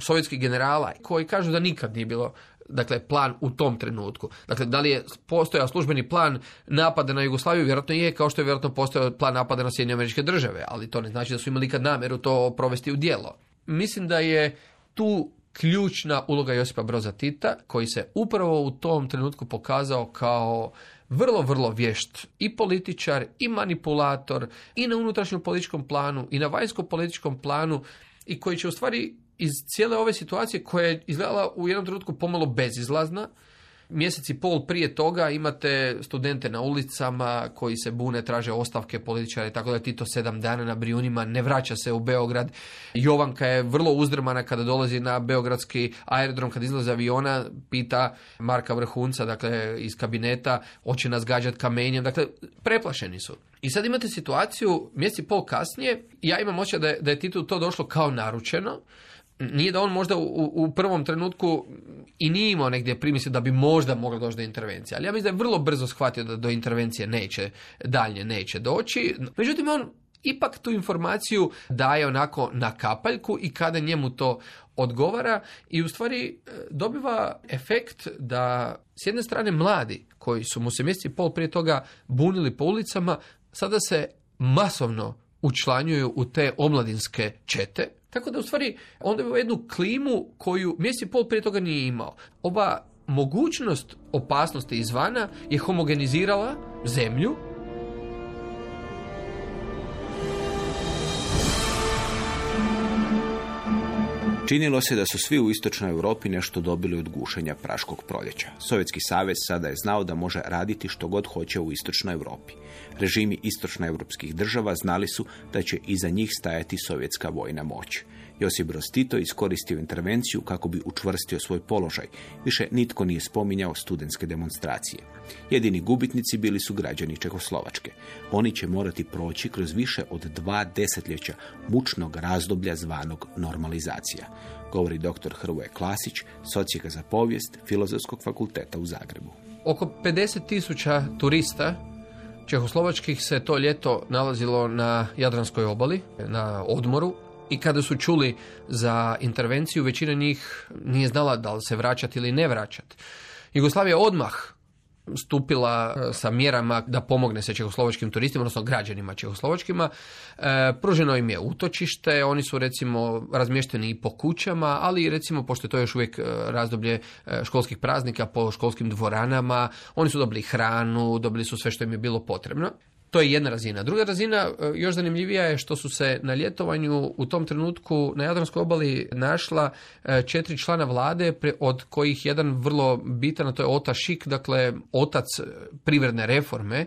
sovjetskih generala koji kažu da nikad nije bilo dakle plan u tom trenutku. Dakle, da li je postojao službeni plan napada na Jugoslaviju? Vjerojatno je, kao što je vjerojatno postojao plan napada na Sjedinje američke države, ali to ne znači da su imali ikad namjeru to provesti u djelo. Mislim da je tu ključna uloga Josipa Broza Tita, koji se upravo u tom trenutku pokazao kao vrlo, vrlo vješt i političar i manipulator i na unutrašnjem političkom planu i na vanjskom političkom planu i koji će u stvari iz cijele ove situacije koja je izgledala u jednom trenutku pomalo bezizlazna, Mjesec i pol prije toga imate studente na ulicama koji se bune, traže ostavke političara i tako da Tito sedam dana na Brijunima, ne vraća se u Beograd. Jovanka je vrlo uzdrmana kada dolazi na Beogradski aerodrom, kad izlazi aviona, pita Marka Vrhunca, dakle iz kabineta, hoće nas gađati kamenjem, dakle preplašeni su. I sad imate situaciju, mjesec i pol kasnije, ja imam osjećaj da je, da je Titu to došlo kao naručeno, nije da on možda u, u prvom trenutku i nije imao negdje primisli da bi možda moglo doći do intervencije, ali ja mislim da je vrlo brzo shvatio da do intervencije neće, daljnje neće doći. Međutim, on ipak tu informaciju daje onako na kapaljku i kada njemu to odgovara i u stvari e, dobiva efekt da s jedne strane mladi koji su mu se mjeseci pol prije toga bunili po ulicama, sada se masovno učlanjuju u te omladinske čete, tako da u stvari onda ima jednu klimu koju mjesec i pol prije toga nije imao. Ova mogućnost opasnosti izvana je homogenizirala zemlju Činilo se da su svi u istočnoj Europi nešto dobili od gušenja Praškog proljeća. Sovjetski savez sada je znao da može raditi što god hoće u istočnoj Europi. Režimi istočnoevropskih država znali su da će iza njih stajati sovjetska vojna moć. Josip Broz Tito iskoristio intervenciju kako bi učvrstio svoj položaj. Više nitko nije spominjao studentske demonstracije. Jedini gubitnici bili su građani Čehoslovačke. Oni će morati proći kroz više od dva desetljeća mučnog razdoblja zvanog normalizacija, govori dr. Hrvoje Klasić, socijeka za povijest Filozofskog fakulteta u Zagrebu. oko 50 tisuća turista Čehoslovačkih se to ljeto nalazilo na Jadranskoj obali, na odmoru i kada su čuli za intervenciju, većina njih nije znala da li se vraćati ili ne vraćati. Jugoslavija odmah stupila e, sa mjerama da pomogne se čehoslovačkim turistima, odnosno građanima čehoslovačkima. E, pruženo im je utočište, oni su recimo razmješteni i po kućama, ali recimo, pošto je to još uvijek e, razdoblje e, školskih praznika po školskim dvoranama, oni su dobili hranu, dobili su sve što im je bilo potrebno. To je jedna razina. Druga razina, e, još zanimljivija je što su se na ljetovanju u tom trenutku na Jadranskoj obali našla e, četiri člana vlade, od kojih jedan vrlo bitan, a to je Ota Šik, dakle otac e, privredne reforme,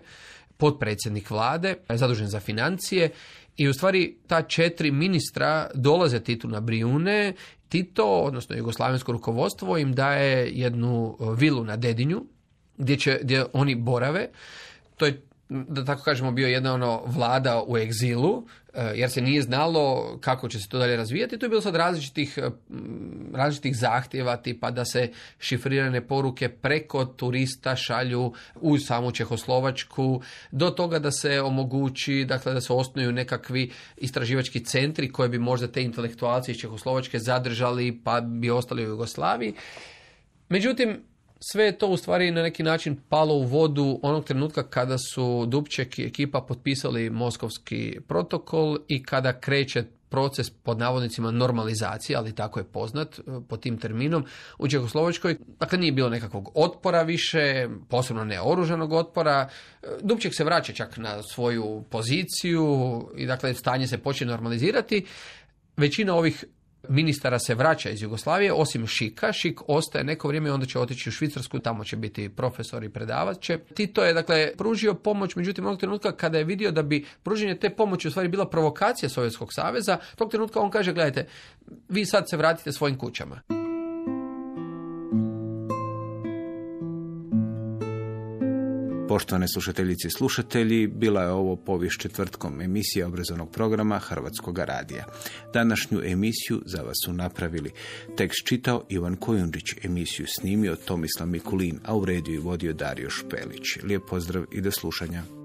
potpredsjednik vlade, zadužen za financije. I u stvari ta četiri ministra dolaze Titu na Brijune. Tito, odnosno jugoslavensko rukovodstvo, im daje jednu vilu na Dedinju, gdje, će, gdje oni borave. To je da tako kažemo, bio jedna ono vlada u egzilu, e, jer se nije znalo kako će se to dalje razvijati. To je bilo sad različitih, e, različitih zahtjeva, tipa da se šifrirane poruke preko turista šalju u samu Čehoslovačku, do toga da se omogući, dakle da se osnuju nekakvi istraživački centri koje bi možda te intelektualci iz Čehoslovačke zadržali pa bi ostali u Jugoslaviji. Međutim, sve je to u stvari na neki način palo u vodu onog trenutka kada su Dubček i ekipa potpisali Moskovski protokol i kada kreće proces pod navodnicima normalizacije, ali tako je poznat e, pod tim terminom u Čehoslovačkoj. Dakle, nije bilo nekakvog otpora više, posebno ne oružanog otpora. E, Dubček se vraća čak na svoju poziciju i dakle stanje se počne normalizirati. Većina ovih ministara se vraća iz Jugoslavije, osim Šika. Šik ostaje neko vrijeme, onda će otići u Švicarsku, tamo će biti profesor i predavat će. Tito je, dakle, pružio pomoć, međutim, onog trenutka kada je vidio da bi pruženje te pomoći u stvari bila provokacija Sovjetskog saveza, tog trenutka on kaže, gledajte, vi sad se vratite svojim kućama. Poštovane slušateljice i slušatelji, bila je ovo povijest četvrtkom emisija obrazovnog programa Hrvatskog radija. Današnju emisiju za vas su napravili tekst čitao Ivan Kojundić, emisiju snimio Tomislav Mikulin, a u rediju i vodio Dario Špelić. Lijep pozdrav i do slušanja.